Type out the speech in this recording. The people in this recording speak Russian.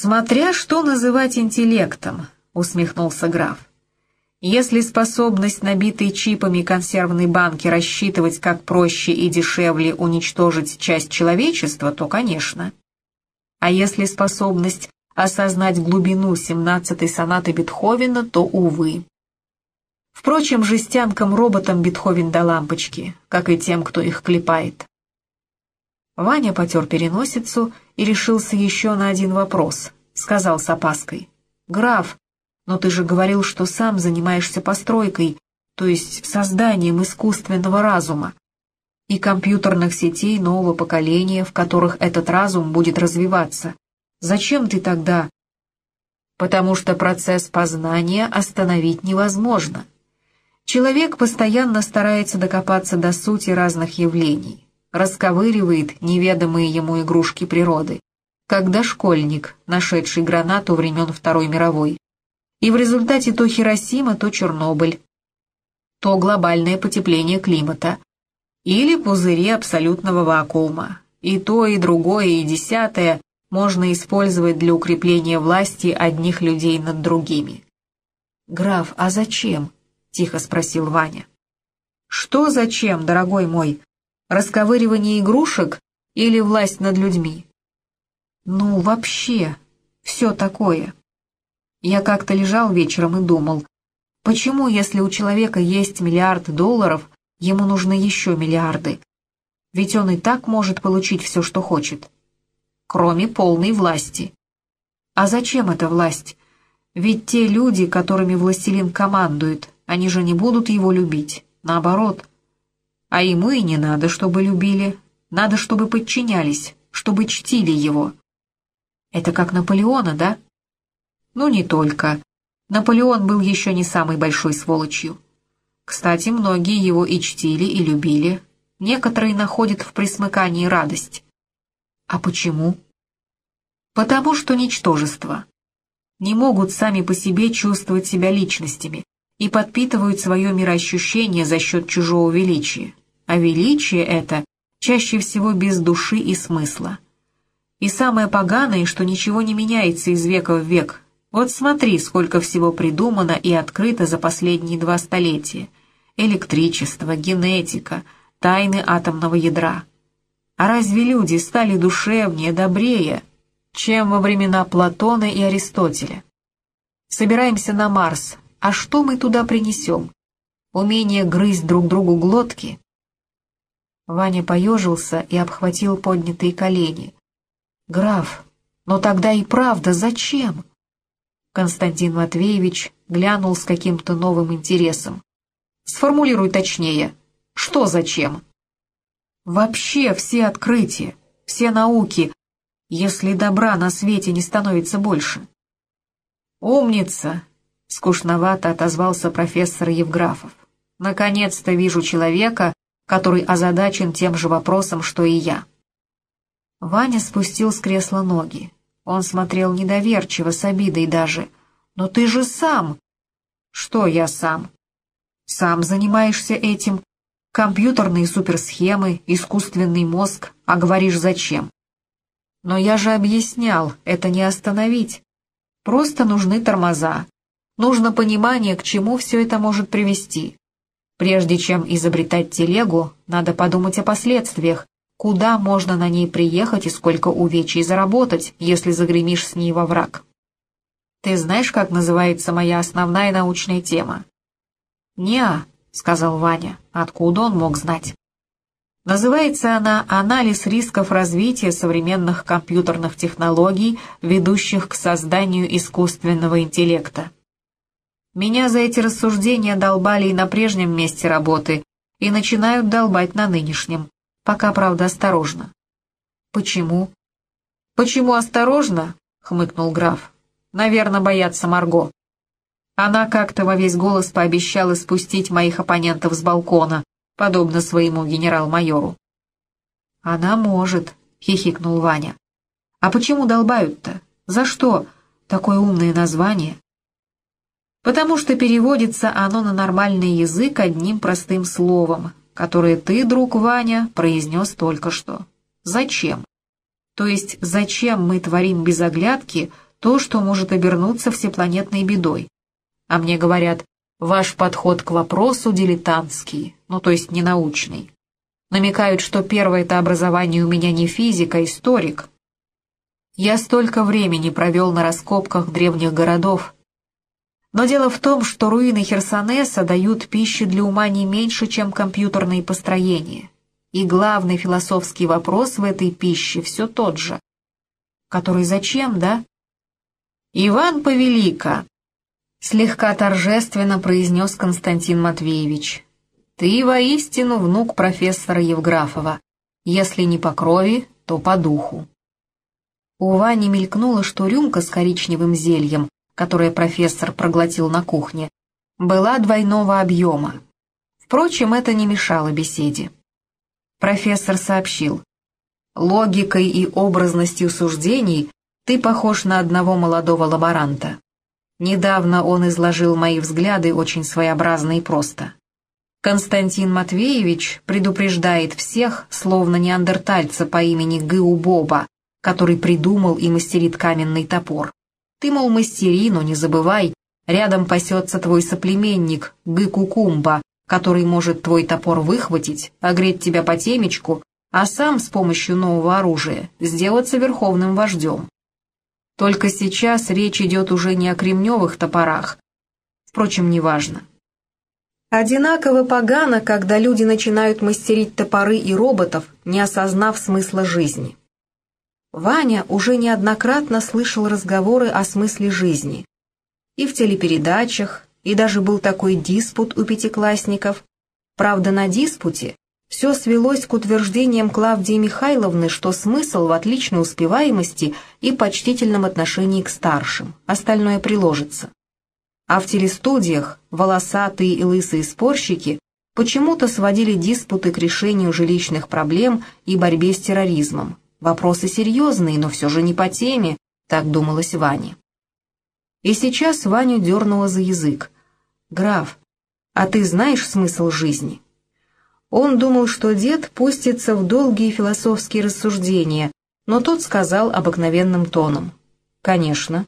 «Смотря что называть интеллектом», — усмехнулся граф. «Если способность, набитой чипами консервной банки, рассчитывать, как проще и дешевле уничтожить часть человечества, то, конечно. А если способность осознать глубину семнадцатой сонаты Бетховена, то, увы. Впрочем, жестянкам-роботам Бетховен до лампочки, как и тем, кто их клепает. Ваня потер переносицу и решился еще на один вопрос, сказал с опаской. «Граф, но ты же говорил, что сам занимаешься постройкой, то есть созданием искусственного разума и компьютерных сетей нового поколения, в которых этот разум будет развиваться. Зачем ты тогда? Потому что процесс познания остановить невозможно. Человек постоянно старается докопаться до сути разных явлений, расковыривает неведомые ему игрушки природы, как дошкольник, нашедший гранату времен Второй мировой. И в результате то Хиросима, то Чернобыль, то глобальное потепление климата, или пузыри абсолютного вакуума. И то, и другое, и десятое можно использовать для укрепления власти одних людей над другими. «Граф, а зачем?» — тихо спросил Ваня. «Что зачем, дорогой мой? Расковыривание игрушек или власть над людьми?» «Ну, вообще, все такое». Я как-то лежал вечером и думал, почему, если у человека есть миллиард долларов, ему нужны еще миллиарды? Ведь он и так может получить все, что хочет кроме полной власти. А зачем эта власть? Ведь те люди, которыми властелин командует, они же не будут его любить, наоборот. А ему и не надо, чтобы любили, надо, чтобы подчинялись, чтобы чтили его. Это как Наполеона, да? Ну, не только. Наполеон был еще не самой большой сволочью. Кстати, многие его и чтили, и любили. Некоторые находят в присмыкании радость. А почему? Потому что ничтожество. Не могут сами по себе чувствовать себя личностями и подпитывают свое мироощущение за счет чужого величия. А величие это чаще всего без души и смысла. И самое поганое, что ничего не меняется из века в век. Вот смотри, сколько всего придумано и открыто за последние два столетия. Электричество, генетика, тайны атомного ядра – а разве люди стали душевнее, добрее, чем во времена Платона и Аристотеля? Собираемся на Марс, а что мы туда принесем? Умение грызть друг другу глотки? Ваня поежился и обхватил поднятые колени. «Граф, но тогда и правда зачем?» Константин Матвеевич глянул с каким-то новым интересом. «Сформулируй точнее. Что зачем?» Вообще все открытия, все науки, если добра на свете не становится больше. «Умница!» — скучновато отозвался профессор Евграфов. «Наконец-то вижу человека, который озадачен тем же вопросом, что и я». Ваня спустил с кресла ноги. Он смотрел недоверчиво, с обидой даже. «Но ты же сам!» «Что я сам?» «Сам занимаешься этим, Компьютерные суперсхемы, искусственный мозг, а говоришь зачем? Но я же объяснял, это не остановить. Просто нужны тормоза. Нужно понимание, к чему все это может привести. Прежде чем изобретать телегу, надо подумать о последствиях, куда можно на ней приехать и сколько увечий заработать, если загремишь с ней во враг. Ты знаешь, как называется моя основная научная тема? Неа, — сказал Ваня. Откуда он мог знать? Называется она «Анализ рисков развития современных компьютерных технологий, ведущих к созданию искусственного интеллекта». Меня за эти рассуждения долбали и на прежнем месте работы, и начинают долбать на нынешнем, пока, правда, осторожно. «Почему?» «Почему осторожно?» — хмыкнул граф. «Наверное, боятся Марго». Она как-то во весь голос пообещала спустить моих оппонентов с балкона, подобно своему генерал-майору. «Она может», — хихикнул Ваня. «А почему долбают-то? За что? Такое умное название?» «Потому что переводится оно на нормальный язык одним простым словом, которое ты, друг Ваня, произнес только что. Зачем? То есть зачем мы творим без оглядки то, что может обернуться всепланетной бедой. А мне говорят, ваш подход к вопросу дилетантский, ну то есть ненаучный. Намекают, что первое это образование у меня не физик, а историк. Я столько времени провел на раскопках древних городов. Но дело в том, что руины Херсонеса дают пищи для ума не меньше, чем компьютерные построения. И главный философский вопрос в этой пище все тот же. Который зачем, да? «Иван Повелика!» Слегка торжественно произнес Константин Матвеевич. Ты воистину внук профессора Евграфова. Если не по крови, то по духу. У Вани мелькнуло, что рюмка с коричневым зельем, которое профессор проглотил на кухне, была двойного объема. Впрочем, это не мешало беседе. Профессор сообщил. «Логикой и образностью суждений ты похож на одного молодого лаборанта. Недавно он изложил мои взгляды очень своеобразно и просто. Константин Матвеевич предупреждает всех, словно неандертальца по имени Гыу Боба, который придумал и мастерит каменный топор. Ты, мол, мастери, но не забывай, рядом пасется твой соплеменник Гы Кукумба, который может твой топор выхватить, огреть тебя по темечку, а сам с помощью нового оружия сделаться верховным вождем. Только сейчас речь идет уже не о кремневых топорах. Впрочем, неважно. Одинаково погано, когда люди начинают мастерить топоры и роботов, не осознав смысла жизни. Ваня уже неоднократно слышал разговоры о смысле жизни. И в телепередачах, и даже был такой диспут у пятиклассников. Правда, на диспуте все свелось к утверждениям Клавдии Михайловны, что смысл в отличной успеваемости и почтительном отношении к старшим, остальное приложится а в телестудиях волосатые и лысые спорщики почему-то сводили диспуты к решению жилищных проблем и борьбе с терроризмом. Вопросы серьезные, но все же не по теме, так думалось Ване. И сейчас Ваню дернуло за язык. «Граф, а ты знаешь смысл жизни?» Он думал, что дед пустится в долгие философские рассуждения, но тот сказал обыкновенным тоном. «Конечно,